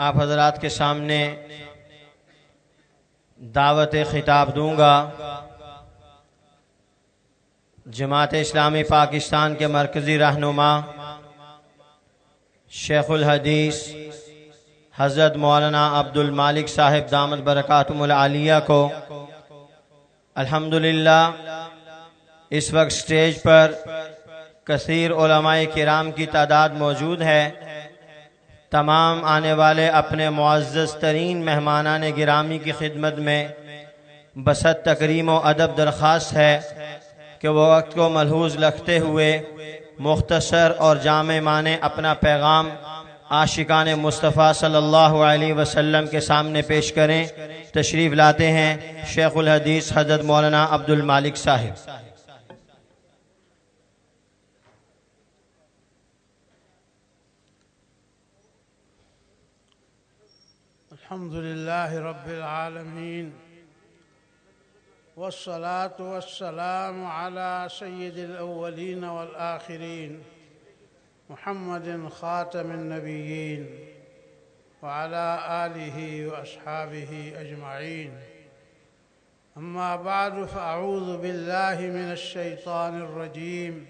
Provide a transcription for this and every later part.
آپ حضرات کے سامنے دعوت خطاب دوں گا۔ جماعت اسلامی پاکستان کے مرکزی رہنما، شیخ الحدیث حضرت مولانا عبد المالک صاحب دامت برکاتم العالیہ کو الحمدللہ اس وقت سٹیج پر کثیر علماء کرام کی تعداد موجود ہے۔ تمام آنے والے اپنے معزز ترین مہمانان گرامی کی خدمت میں بسط تکریم و ادب درخواست ہے کہ وہ وقت کو ملحوظ رکھتے ہوئے مختصر اور جامع معنی اپنا پیغام عاشقان مصطفیٰ صلی اللہ علیہ وسلم کے سامنے پیش کریں، تشریف لاتے ہیں شیخ الحدیث حضرت مولانا عبد المالک صاحب۔ الحمد لله رب العالمين والصلاة والسلام على سيد الأولين والآخرين محمد خاتم النبيين وعلى آله وأصحابه أجمعين. أما بعد فأعوذ بالله من الشيطان الرجيم.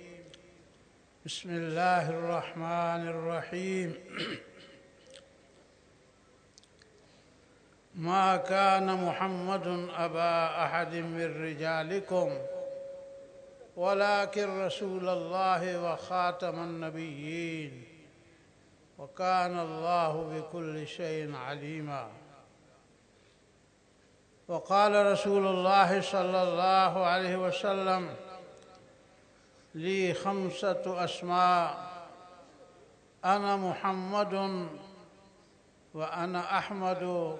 بسم الله الرحمن الرحيم. ما كان محمد أبا أحد من رجالكم ولكن رسول الله وخاتم النبيين وكان الله بكل شيء عليما. وقال رسول الله صلى الله عليه وسلم لي خمسة أسماء أنا محمد وأنا أحمد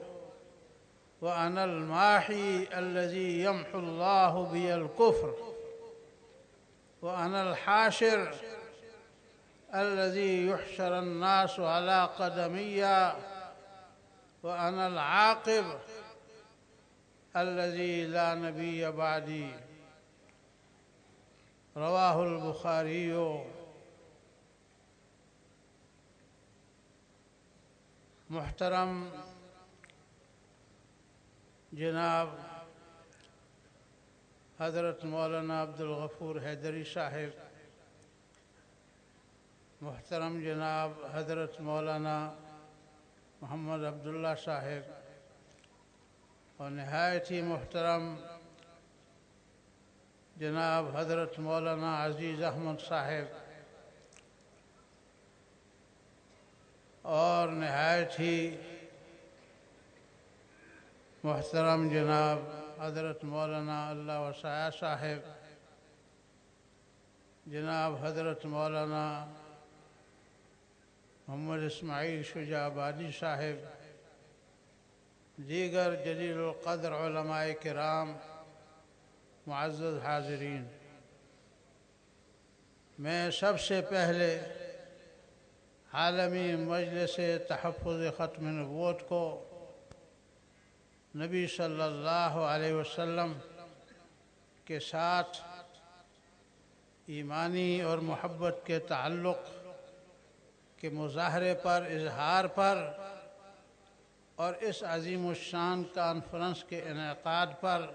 وأنا الماحي الذي يمحو الله بي الكفر. وأنا الحاشر الذي يحشر الناس على قدمي وأنا العاقب الذي لا نبي بعدي. رواه البخاري. محترم جناب حضرت مولانا عبد الغفور حیدری صاحب، محترم جناب حضرت مولانا محمد عبداللہ صاحب اور نہایت ہی محترم جناب حضرت مولانا عزیز احمد صاحب اور نہایت ہی محترم جناب حضرت مولانا اللہ وسایہ صاحب، جناب حضرت مولانا محمد اسماعیل شجاع آبادی صاحب، دیگر جلیل القدر علماء کرام، معزز حاضرین۔ میں سب سے پہلے عالمی مجلس تحفظ ختم نبوت کو نبی صلی اللہ علیہ وسلم کے ساتھ ایمانی اور محبت کے تعلق کے مظاہرے پر، اظہار پر اور اس عظیم الشان کانفرنس کے انعقاد پر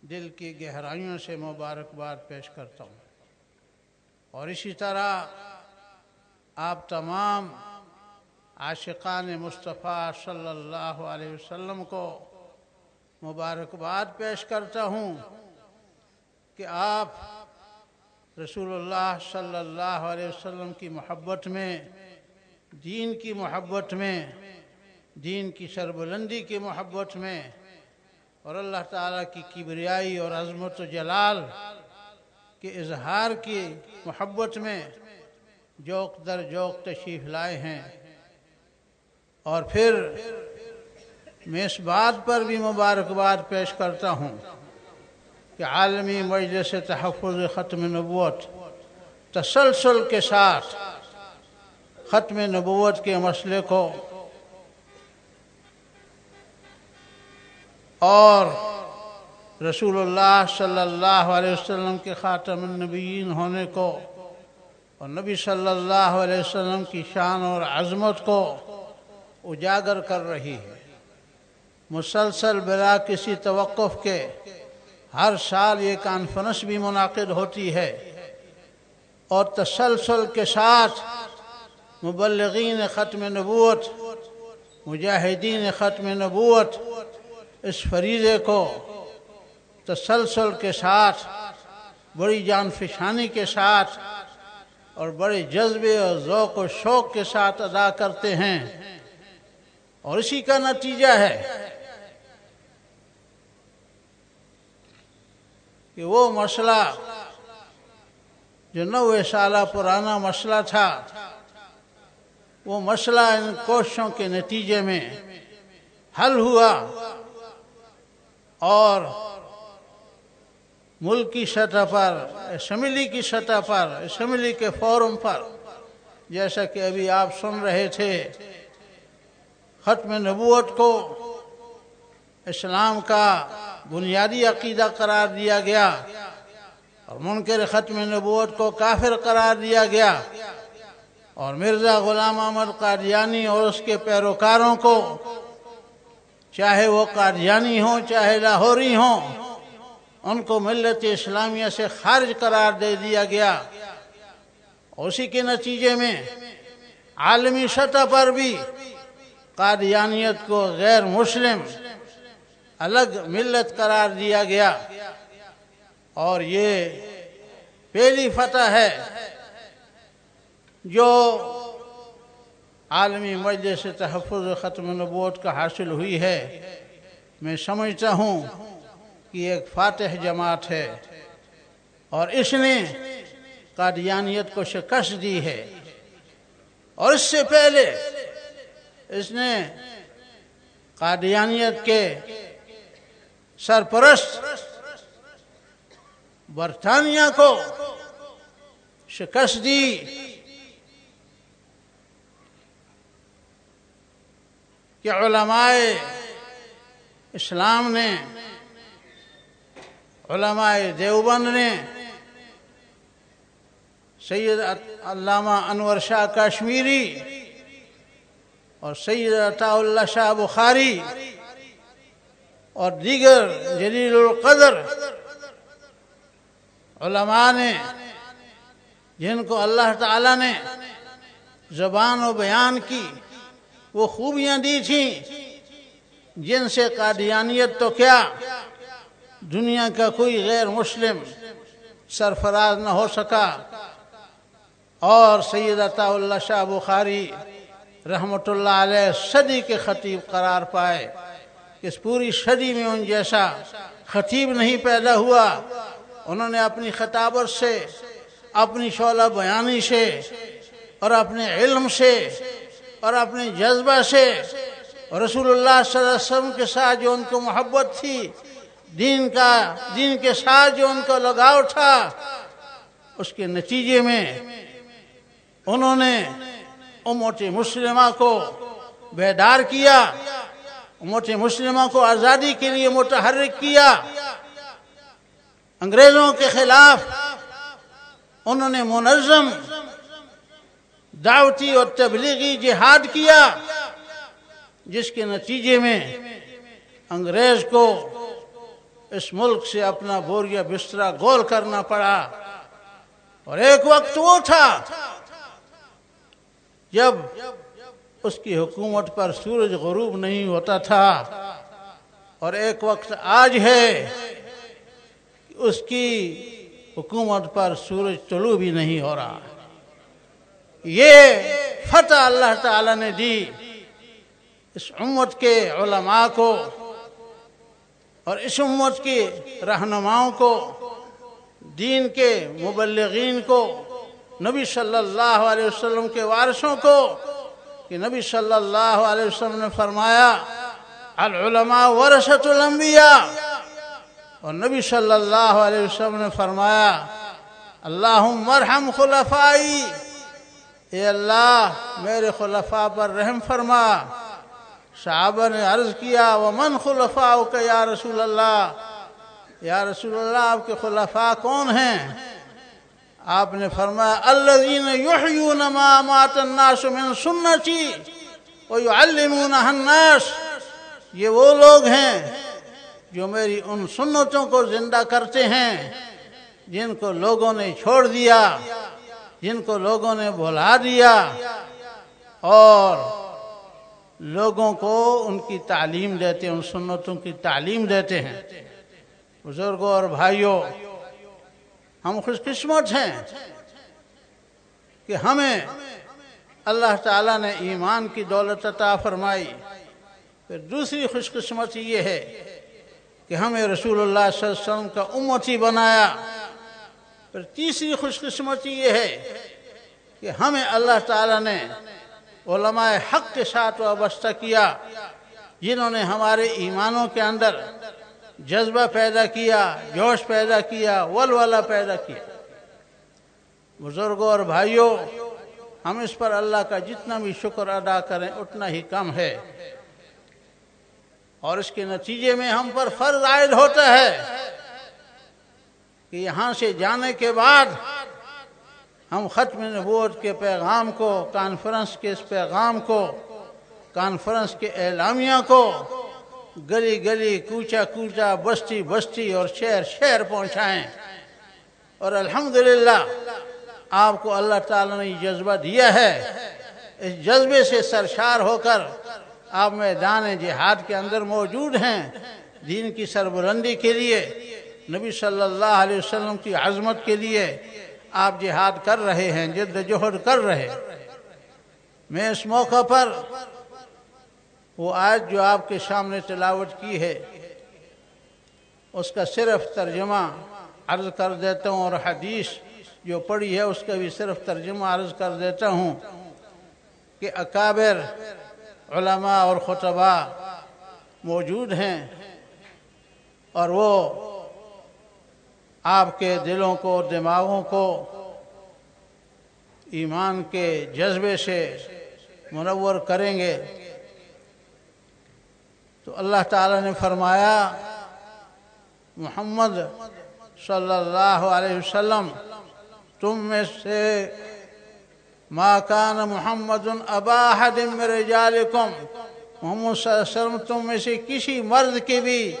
دل کی گہرائیوں سے مبارکباد پیش کرتا ہوں۔ اور اسی طرح آپ تمام عاشقان مصطفیٰ صلی اللہ علیہ وسلم کو مبارکباد پیش کرتا ہوں کہ آپ رسول اللہ صلی اللہ علیہ وسلم کی محبت میں، دین کی محبت میں، دین کی سربلندی کی محبت میں اور اللہ تعالیٰ کی کبریائی اور عظمت و جلال کے اظہار کی محبت میں جوک در جوک تشریف لائے ہیں۔ اور پھر میں اس بات پر بھی مبارکباد پیش کرتا ہوں کہ عالمی مجلس تحفظ ختم نبوت تسلسل کے ساتھ ختم نبوت کے مسئلے کو اور رسول اللہ صلی اللہ علیہ وسلم کے خاتم النبیین ہونے کو اور نبی صلی اللہ علیہ وسلم کی شان اور عظمت کو اجاگر کر رہی ہے۔ مسلسل بلا کسی توقف کے ہر سال یہ کانفرنس بھی منعقد ہوتی ہے اور تسلسل کے ساتھ مبلغین ختم نبوت، مجاہدین ختم نبوت اس فریضے کو تسلسل کے ساتھ، بڑی جان فشانی کے ساتھ اور بڑے جذبے اور ذوق و شوق کے ساتھ ادا کرتے ہیں۔ اور اسی کا نتیجہ ہے کہ وہ مسئلہ جو نوے سالہ پرانا مسئلہ تھا، وہ مسئلہ ان کوششوں کے نتیجے میں حل ہوا اور ملک کی سطح پر، اسمبلی کی سطح پر، اسمبلی کے فورم پر، جیسا کہ ابھی آپ سن رہے تھے ختم نبوت کو اسلام کا بنیادی عقیدہ قرار دیا گیا اور منکر ختم نبوت کو کافر قرار دیا گیا اور مرزا غلام احمد قادیانی اور اس کے پیروکاروں کو چاہے وہ قادیانی ہوں، چاہے لاہوری ہوں، ان کو ملت اسلامیہ سے خارج قرار دے دیا گیا۔ اسی کے نتیجے میں عالمی سطح پر بھی قادیانیت کو غیر مسلم الگ ملت قرار دیا گیا اور یہ پہلی فتح ہے جو عالمی مجلس تحفظ ختم نبوت کا حاصل ہوئی ہے۔ میں سمجھتا ہوں کہ ایک فاتح جماعت ہے اور اس نے قادیانیت کو شکست دی ہے۔ اور اس سے پہلے اس نے قادیانیت کے سرپرست برطانیہ کو شکست دی۔ کہ علماء اسلام نے، علماء دیوبند نے سید علامہ انور شاہ کشمیری اور سید عطا اللہ شاہ بخاری اور دیگر جلیل القدر علماء نے، جن کو اللہ تعالی نے زبان و بیان کی، وہ خوبیاں دی تھیں۔ جن سے قادیانیت تو کیا، دنیا کا کوئی غیر مسلم سرفراز نہ ہو سکا۔ اور سید عطا اللہ شاہ بخاری رحمت اللہ علیہ صدی کے خطیب قرار پائے اس پوری صدی میں ان جیسا خطیب نہیں پیدا ہوا، انہوں نے اپنی خطابت سے، اپنی شعلہ بیانی سے، اور اپنے علم سے، اور اپنے جذبہ سے رسول اللہ صلی اللہ علیہ وسلم کے ساتھ جو ان کو محبت تھی، دین کا، دین کے ساتھ جو ان کا لگاؤ تھا، اس کے نتیجے میں انہوں نے امت مسلمہ کو بیدار کیا امت مسلمہ کو آزادی کے لیے متحرک کیا۔ انگریزوں کے خلاف انہوں نے منظم دعوتی اور تبلیغی جہاد کیا، جس کے نتیجے میں انگریز کو اس ملک سے اپنا بوریا بسترا گول کرنا پڑا۔ اور ایک وقت وہ تھا جب اس کی حکومت پر سورج غروب نہیں ہوتا تھا اور ایک وقت آج ہے اس کی حکومت پر سورج طلوع بھی نہیں ہو رہا۔ یہ فتح اللہ تعالی نے دی اس امت کے علماء کو اور اس امت کی رہنماؤں کو، دین کے مبلغین کو۔ نبی صلی اللہ علیہ وسلم کے وارثوں کو کہ نبی صلی اللہ علیہ وسلم نے فرمایا، العلماء ورثت الانبیاء۔ اور نبی صلی اللہ علیہ وسلم نے فرمایا، اللہم مرحم خلفائی۔ اے اللہ، میرے خلفاء پر رحم فرما۔ صحابہ نے عرض کیا، ومن خلفاؤ یا رسول اللہ؟ یا رسول اللہ، آپ کے خلفاء کون ہیں؟ آپ نے فرمایا، الذین یحیون ما مات الناس من سنتی وَيُعَلِّمُونَهَا النَّاسِ. یہ وہ لوگ ہیں جو میری ان سنتوں کو زندہ کرتے ہیں، جن کو لوگوں نے چھوڑ دیا، جن کو لوگوں نے بھلا دیا، اور لوگوں کو ان کی تعلیم دیتے ہیں، ان سنتوں کی تعلیم دیتے ہیں۔ بزرگوں اور بھائیوں ہم خوش قسمت ہیں کہ ہمیں اللہ تعالیٰ نے ایمان کی دولت عطا فرمائی۔ پھر دوسری خوش قسمتی یہ ہے کہ ہمیں رسول اللہ صلی اللہ علیہ وسلم کا امتی بنایا۔ پھر تیسری خوش قسمتی یہ ہے کہ ہمیں اللہ تعالیٰ نے علماء حق کے ساتھ وابستہ کیا، جنہوں نے ہمارے ایمانوں کے اندر جذبہ پیدا کیا، جوش پیدا کیا، ولولہ پیدا کیا۔ بزرگوں اور بھائیوں، ہم اس پر اللہ کا جتنا بھی شکر ادا کریں، اتنا ہی کم ہے۔ اور اس کے نتیجے میں ہم پر فرض عائد ہوتا ہے کہ یہاں سے جانے کے بعد ہم ختم نبوت کے پیغام کو، کانفرنس کے اس پیغام کو، کانفرنس کے اعلامیہ کو گلی گلی کوچا کوچا بستی بستی اور شہر شہر پہنچائیں۔ اور الحمدللہ، آپ کو اللہ تعالیٰ نے جذبہ دیا ہے۔ اس جذبے سے سرشار ہو کر آپ میدان جہاد کے اندر موجود ہیں۔ دین کی سربلندی کے لیے، نبی صلی اللہ علیہ وسلم کی عظمت کے لیے آپ جہاد کر رہے ہیں، جد جہد کر رہے میں اس موقع پر وہ آیت جو آپ کے سامنے تلاوت کی ہے، اس کا صرف ترجمہ عرض کر دیتا ہوں اور حدیث جو پڑھی ہے، اس کا بھی صرف ترجمہ عرض کر دیتا ہوں کہ اکابر علماء اور خطبہ موجود ہیں اور وہ آپ کے دلوں کو دماغوں کو ایمان کے جذبے سے منور کریں گے۔ تو اللہ تعالیٰ نے فرمایا، محمد صلی اللہ علیہ وسلم، تم میں سے ما کان محمد ابا حد من رجالکم، محمد صلی اللہ علیہ وسلم، تم میں سے کسی مرد کے بھی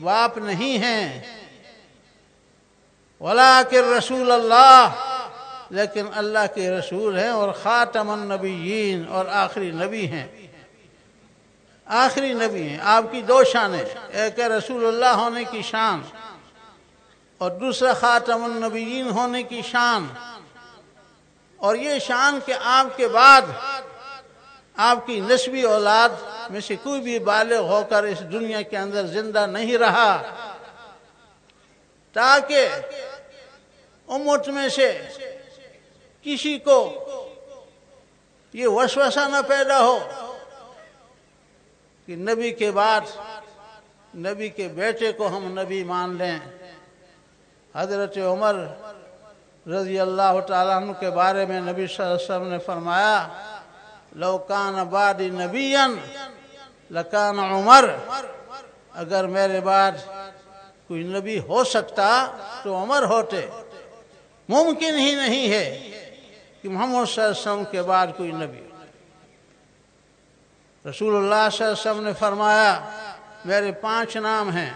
باپ نہیں ہیں۔ ولیکن رسول اللہ، لیکن اللہ کے رسول ہیں اور خاتم النبیین اور آخری نبی ہیں۔ آخری نبی ہیں، آپ کی دو شانیں ایک ہے رسول اللہ ہونے کی شان اور دوسرا خاتم النبیین ہونے کی شان۔ اور یہ شان کہ آپ کے بعد آپ کی نسبی اولاد میں سے کوئی بھی بالغ ہو کر اس دنیا کے اندر زندہ نہیں رہا، تاکہ امت میں سے کسی کو یہ وسوسہ نہ پیدا ہو۔ کہ نبی کے بعد، نبی کے بیٹے کو ہم نبی مان لیں۔ حضرت عمر رضی اللہ تعالیٰ عنہ کے بارے میں نبی صلی اللہ علیہ وسلم نے فرمایا، لو کان بعد نبی لکان عمر، اگر میرے بعد کوئی نبی ہو سکتا تو عمر ہوتے۔ ممکن ہی نہیں ہے کہ محمد صلی اللہ علیہ وسلم کے بعد کوئی نبی رسول اللہ صلی اللہ علیہ وسلم نے فرمایا، میرے پانچ نام ہیں،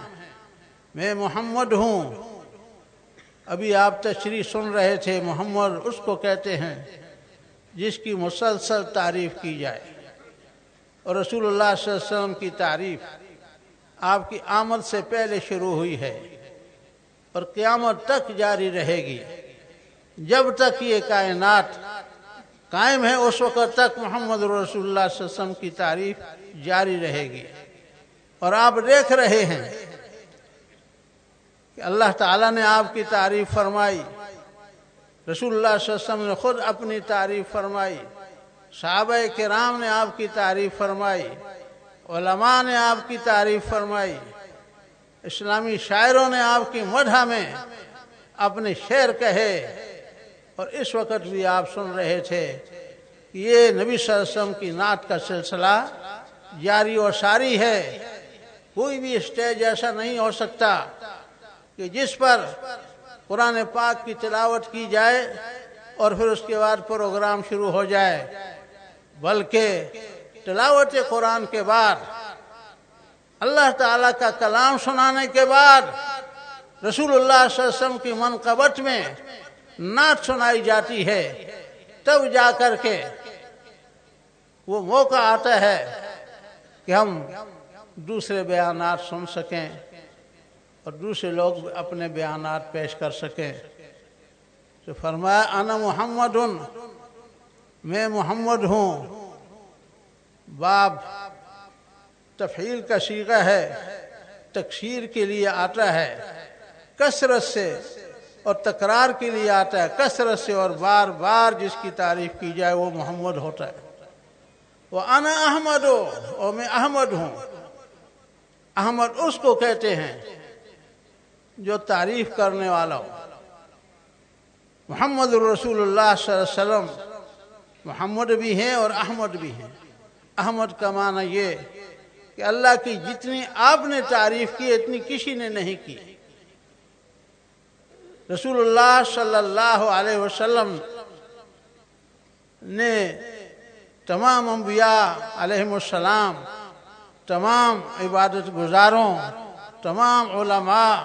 میں محمد ہوں۔ ابھی آپ تشریح سن رہے تھے، محمد اس کو کہتے ہیں جس کی مسلسل تعریف کی جائے۔ اور رسول اللہ صلی اللہ علیہ وسلم کی تعریف آپ کی آمد سے پہلے شروع ہوئی ہے اور قیامت تک جاری رہے گی۔ جب تک یہ کائنات قائم ہے، اس وقت تک محمد رسول اللہ صلی اللہ علیہ وسلم کی تعریف جاری رہے گی۔ اور آپ دیکھ رہے ہیں کہ اللہ تعالیٰ نے آپ کی تعریف فرمائی۔ رسول اللہ صلی اللہ علیہ وسلم نے خود اپنی تعریف فرمائی۔ صحابہ کرام نے آپ کی تعریف فرمائی۔ علماء نے آپ کی تعریف فرمائی۔ اسلامی شاعروں نے آپ کی مدح میں اپنے شعر کہے۔ اور اس وقت بھی آپ سن رہے تھے کہ یہ نبی صلی اللہ علیہ وسلم کی نعت کا سلسلہ جاری و ساری ہے۔ کوئی بھی اسٹیج ایسا نہیں ہو سکتا کہ جس پر قرآن پاک کی تلاوت کی جائے اور پھر اس کے بعد پروگرام شروع ہو جائے، بلکہ تلاوت قرآن کے بعد، اللہ تعالیٰ کا کلام سنانے کے بعد رسول اللہ صلی اللہ علیہ وسلم کی منقبت میں نعت سنائی جاتی ہے، تب جا کر کے وہ موقع آتا ہے کہ ہم دوسرے بیانات سن سکیں اور دوسرے لوگ اپنے بیانات پیش کر سکیں۔ تو فرمایا، انا محمد میں محمد ہوں۔ باب تفعیل کا سیغہ ہے، تکثیر کے لیے آتا ہے۔ کثرت سے اور تکرار کے لیے آتا ہے، کثرت سے اور بار بار جس کی تعریف کی جائے وہ محمد ہوتا ہے۔ وہ انا احمد ہو اور میں احمد ہوں۔ احمد اس کو کہتے ہیں جو تعریف کرنے والا ہو۔ محمد الرسول اللہ صلی اللہ علیہ وسلم محمد بھی ہیں اور احمد بھی ہیں۔ احمد کا معنی یہ کہ اللہ کی جتنی آپ نے تعریف کی، اتنی کسی نے نہیں کی۔ رسول اللہ صلی اللہ علیہ وسلم نے تمام انبیاء علیہ السلام، تمام عبادت گزاروں، تمام علماء،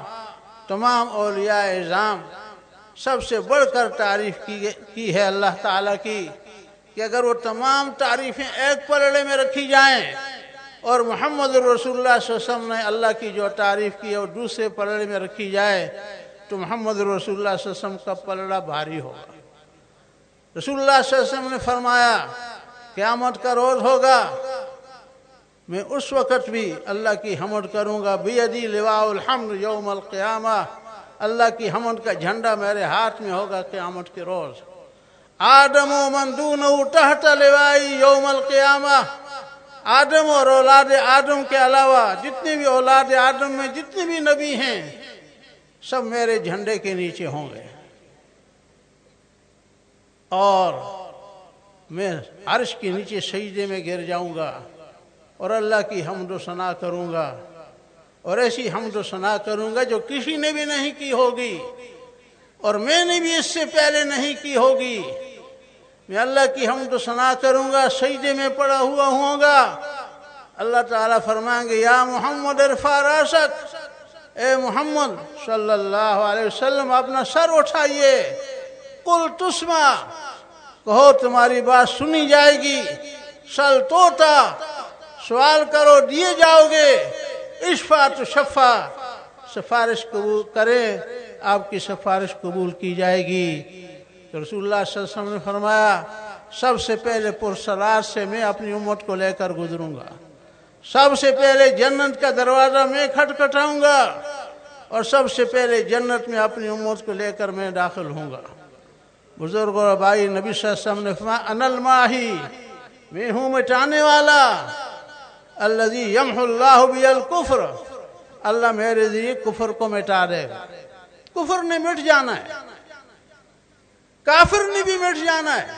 تمام اولیاء اعظام سب سے بڑھ کر تعریف کی ہے اللہ تعالیٰ کی کہ اگر وہ تمام تعریفیں ایک پلڑے میں رکھی جائیں اور محمد الرسول اللہ صلی اللہ علیہ وسلم نے اللہ کی جو تعریف کی ہے وہ دوسرے پلڑے میں رکھی جائے تو محمد رسول اللہ صلی اللہ علیہ وسلم کا پلڑا بھاری ہوگا۔ رسول اللہ صلی اللہ علیہ وسلم نے فرمایا، قیامت کا روز ہوگا۔ میں اس وقت بھی اللہ کی حمد کروں گا۔ بیدی لواء الحمد یوم القیامہ۔ اللہ کی حمد کا جھنڈا میرے ہاتھ میں ہوگا قیامت کے روز۔ آدم و مندون تحت لوائی یوم القیامہ۔ آدم اور اولاد آدم کے علاوہ جتنے بھی اولاد آدم میں جتنے بھی نبی ہیں سب میرے جھنڈے کے نیچے ہوں گے۔ اور میں عرش کے نیچے سجدے میں گر جاؤں گا اور اللہ کی حمد و ثنا کروں گا۔ اور ایسی حمد و ثنا کروں گا جو کسی نے بھی نہیں کی ہوگی۔ اور میں نے بھی اس سے پہلے نہیں کی ہوگی۔ میں اللہ کی حمد و ثنا کروں گا، سجدے میں پڑا ہوا ہوں گا۔ اللہ تعالیٰ فرمائیں گے، یا محمد عرفا راسک۔ اے محمد صلی اللہ علیہ وسلم، اپنا سر اٹھائیے۔ کل تسما کہو تمہاری بات سنی جائے گی۔ سل توتا سوال کرو، دیے جاؤ گے۔ اشفا تو شفا، سفارش قبول کریں، آپ کی سفارش قبول کی جائے گی۔ تو رسول اللہ صلی اللہ علیہ وسلم نے فرمایا، سب سے پہلے پرسرار سے میں اپنی امت کو لے کر گزروں گا۔ سب سے پہلے جنت کا دروازہ میں کھٹکھٹاؤں گا اور سب سے پہلے جنت میں اپنی امت کو لے کر میں داخل ہوں گا۔ بزرگ اور بھائی، نبی صلی اللہ علیہ وسلم نے فرمایا انل ماہی میں ہوں مٹانے والا۔ الذي يمحو اللہ بی الکفر۔ اللہ میرے ذریعے کفر کو مٹا دے گا۔ کفر نے مٹ جانا ہے۔ کافر نے بھی مٹ جانا ہے۔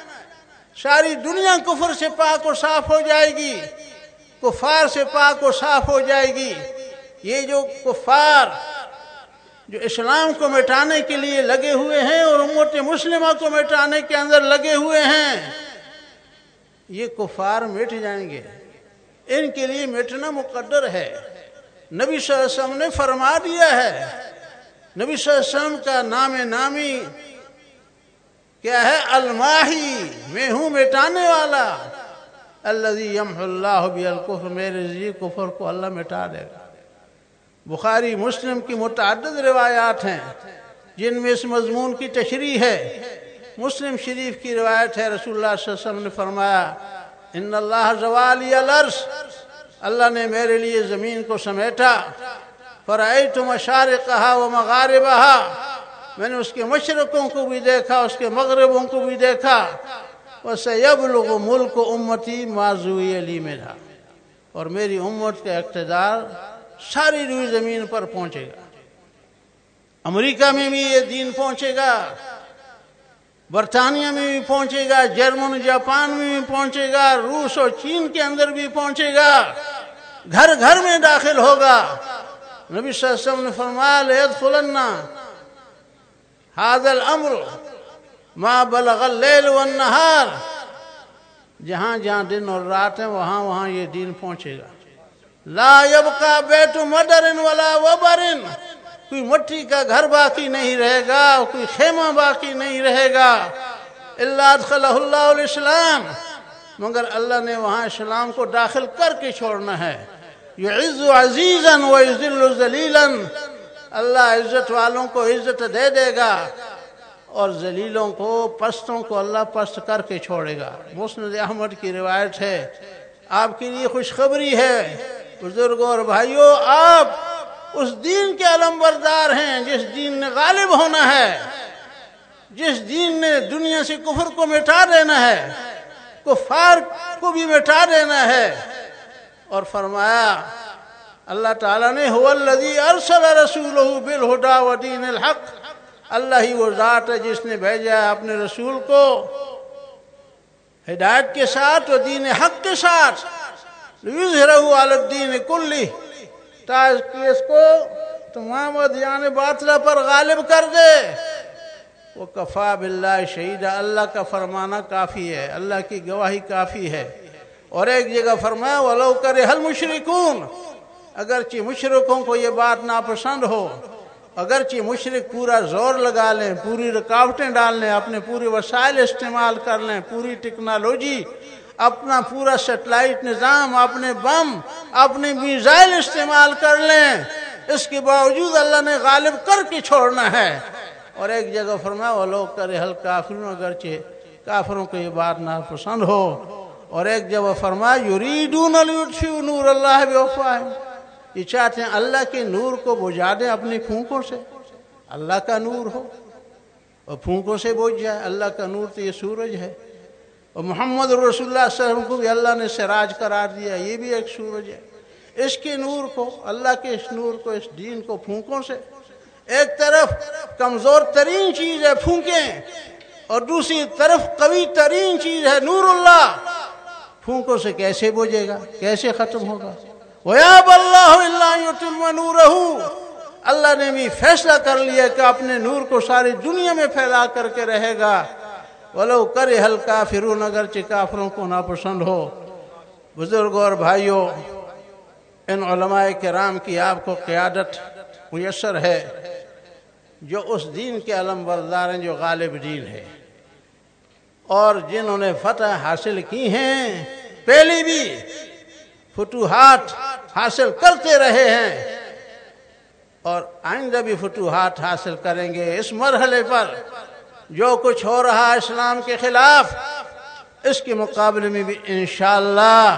ساری دنیا کفر سے پاک و صاف ہو جائے گی۔ کفار سے پاک و صاف ہو جائے گی۔ یہ جو کفار جو اسلام کو مٹانے کے لیے لگے ہوئے ہیں اور امت مسلمہ کو مٹانے کے اندر لگے ہوئے ہیں، یہ کفار مٹ جائیں گے۔ ان کے لیے مٹنا مقدر ہے۔ نبی صلی اللہ علیہ وسلم نے فرما دیا ہے۔ نبی صلی اللہ علیہ وسلم کا نام نامی کیا ہے؟ الماہی، میں ہوں مٹانے والا۔ اللہ اللہ بھی الکفر میرے ذی کفر کو اللہ مٹا دے گا۔ بخاری مسلم کی متعدد روایات ہیں، جن میں اس مضمون کی تشریح ہے۔ مسلم شریف کی روایت ہے، رسول اللہ صلی اللہ علیہ وسلم نے فرمایا، ان اللہ زوالی الارض اللہ نے میرے لیے زمین کو سمیٹا۔ فرائیت مشارقہا و مغاربہا، میں نے اس کے مشرقوں کو بھی دیکھا، اس کے مغربوں کو بھی دیکھا۔ وَسَيَبْلُغُ مُلْكُ أُمَّتِي مَازُوِيَ علی میرا اور میری امت کا اقتدار ساری روئی زمین پر پہنچے گا۔ امریکہ میں بھی یہ دین پہنچے گا، برطانیہ میں بھی پہنچے گا، جرمن، جاپان میں بھی پہنچے گا، روس اور چین کے اندر بھی پہنچے گا۔ گھر گھر میں داخل ہوگا۔ نبی صلی اللہ علیہ وسلم نے فرمایا، لَيَدْخُلَنَّا هذا الأمر ما بلغ الليل والنهار۔ جہاں جہاں دن اور رات ہیں، وہاں وہاں یہ دین پہنچے گا۔ لا یبقا بیت مدر ولا وبرن کوئی مٹی کا گھر باقی نہیں رہے گا، کوئی خیمہ باقی نہیں رہے گا۔ اللہ ادخلہ اللہ الاسلام۔ مگر اللہ نے وہاں اسلام کو داخل کر کے چھوڑنا ہے۔ یعز عزیزا و ذلیلا۔ اللہ عزت والوں کو عزت دے دے گا۔ اور ذلیلوں کو پستوں کو اللہ پست کر کے چھوڑے گا۔ مسند احمد کی روایت ہے، آپ کے لیے خوشخبری ہے۔ بزرگوں اور بھائیوں، آپ اس دین کے علم بردار ہیں جس دین نے غالب ہونا ہے، جس دین نے دنیا سے کفر کو مٹا دینا ہے، کفار کو بھی مٹا دینا ہے۔ اور فرمایا، اللہ تعالیٰ نے، هو الذي ارسل رسوله بالهدى ودين الحق اللہ ہی وہ ذات ہے جس نے بھیجا ہے اپنے رسول کو۔ ہدایت کے ساتھ اور دین حق کے ساتھ۔ یظہرہ علی الدین کلی تاکہ اس کو تمام ادیان باطلہ پر غالب کر دے۔ وہ کفا باللہ شہید اللہ کا فرمانا کافی ہے۔ اللہ کی گواہی کافی ہے۔ اور ایک جگہ فرمایا، ولو کرے حل مشرکون اگرچہ مشرکوں کو یہ بات ناپسند ہو اگرچہ مشرق پورا زور لگا لیں، پوری رکاوٹیں ڈال لیں، اپنے پورے وسائل استعمال کر لیں، پوری ٹیکنالوجی، اپنا پورا سیٹلائٹ نظام، اپنے بم، اپنے میزائل استعمال کر لیں۔ اس کے باوجود اللہ نے غالب کر کے چھوڑنا ہے۔ اور ایک جگہ فرمایا، وہ لوگ کرے حل کافروں، اگرچہ کافروں کو یہ بات ناپسند ہو۔ اور ایک جگہ فرمایا یریدون نور اللہ بافواہہم یہ چاہتے ہیں اللہ کے نور کو بجھا دیں اپنی پھونکوں سے۔ اللہ کا نور ہو۔ اور پھونکوں سے بوجھ جائے۔ اللہ کا نور تو یہ سورج ہے۔ اور محمد رسول اللہ صلی اللہ علیہ وسلم کو بھی اللہ نے سراج قرار دیا۔ یہ بھی ایک سورج ہے۔ اس کے نور کو، اللہ کے اس نور کو، اس دین کو پھونکوں سے۔ ایک طرف کمزور ترین چیز ہے پھونکیں۔ اور دوسری طرف قوی ترین چیز ہے نور اللہ۔ پھونکوں سے کیسے بوجھے گا؟ کیسے ختم ہوگا؟ وَيَابَ اللہ نے بھی فیصلہ کر لیا کہ اپنے نور کو ساری دنیا میں پھیلا کر کے رہے گا۔ ولو کرے حل کافرون اگرچہ کافروں کو ناپسند ہو۔ بزرگوں اور بھائیوں ان علماء کرام کی آپ کو قیادت میسر ہے۔ جو اس دین کے علم بردار ہیں، جو غالب دین ہے۔ اور جنہوں نے فتح حاصل کی ہیں، پہلی بھی فتوحات حاصل کرتے رہے ہیں اور آئندہ بھی فتوحات حاصل کریں گے اس مرحلے پر جو کچھ ہو رہا اسلام کے خلاف، اس کے مقابلے میں بھی انشاءاللہ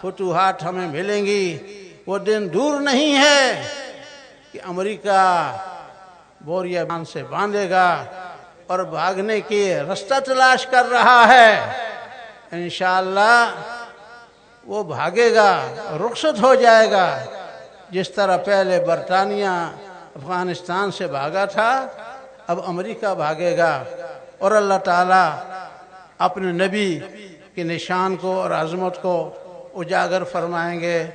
فتوحات ہمیں ملیں گی۔ وہ دن دور نہیں ہے کہ امریکہ بوریا بان سے باندھے گا اور بھاگنے کی رستہ تلاش کر رہا ہے۔ انشاءاللہ وہ بھاگے گا، رخصت ہو جائے گا۔ جس طرح پہلے برطانیہ، افغانستان سے بھاگا تھا، اب امریکہ بھاگے گا۔ اور اللہ تعالیٰ اپنے نبی کے نشان کو اور عظمت کو اجاگر فرمائیں گے۔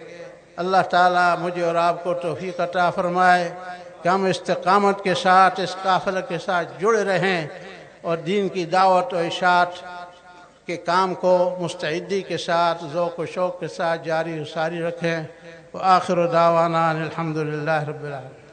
اللہ تعالیٰ مجھے اور آپ کو توفیق عطا فرمائے کہ ہم استقامت کے ساتھ، اس قافلہ کے ساتھ جڑے رہیں اور دین کی دعوت و اشاعت کے کام کو مستعدی کے ساتھ، ذوق و شوق کے ساتھ جاری و ساری رکھیں۔ وہ آخر و دعوانا الحمد للہ رب العالمین۔